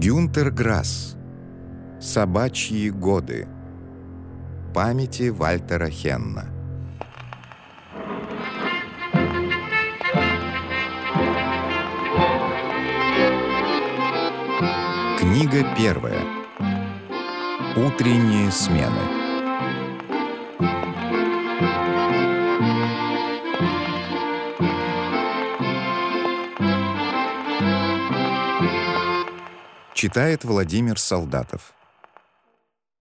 Гюнтер Грасс. Собачьи годы. Памяти Вальтера Хенна. Книга первая. Утренние смены. Читает Владимир Солдатов.